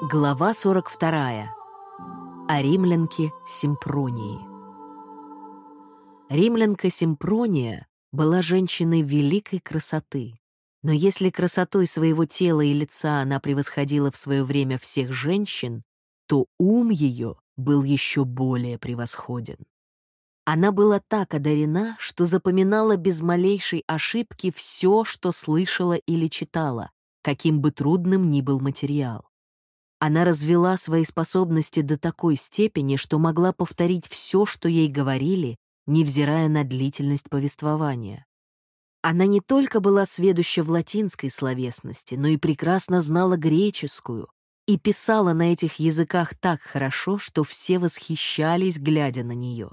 Глава 42. О римлянке Симпронии. Римлянка Симпрония была женщиной великой красоты. Но если красотой своего тела и лица она превосходила в свое время всех женщин, то ум ее был еще более превосходен. Она была так одарена, что запоминала без малейшей ошибки все, что слышала или читала, каким бы трудным ни был материал. Она развела свои способности до такой степени, что могла повторить все, что ей говорили, невзирая на длительность повествования. Она не только была сведуща в латинской словесности, но и прекрасно знала греческую и писала на этих языках так хорошо, что все восхищались, глядя на нее.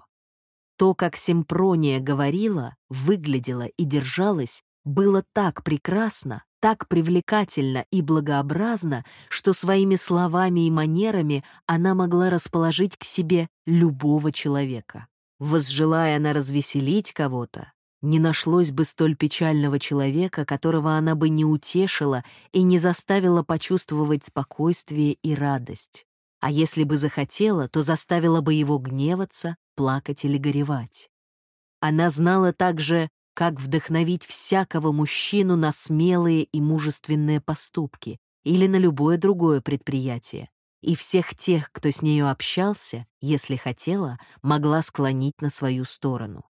То, как Симпрония говорила, выглядела и держалась, было так прекрасно, так привлекательно и благообразно, что своими словами и манерами она могла расположить к себе любого человека. Возжелая она развеселить кого-то, не нашлось бы столь печального человека, которого она бы не утешила и не заставила почувствовать спокойствие и радость. А если бы захотела, то заставила бы его гневаться, плакать или горевать. Она знала также как вдохновить всякого мужчину на смелые и мужественные поступки или на любое другое предприятие, и всех тех, кто с нею общался, если хотела, могла склонить на свою сторону.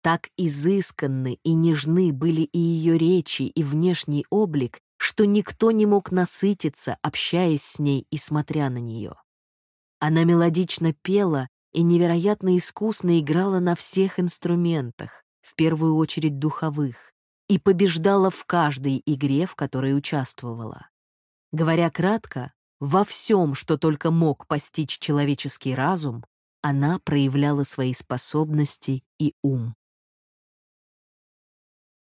Так изысканны и нежны были и ее речи, и внешний облик, что никто не мог насытиться, общаясь с ней и смотря на нее. Она мелодично пела и невероятно искусно играла на всех инструментах, в первую очередь духовых, и побеждала в каждой игре, в которой участвовала. Говоря кратко, во всем, что только мог постичь человеческий разум, она проявляла свои способности и ум.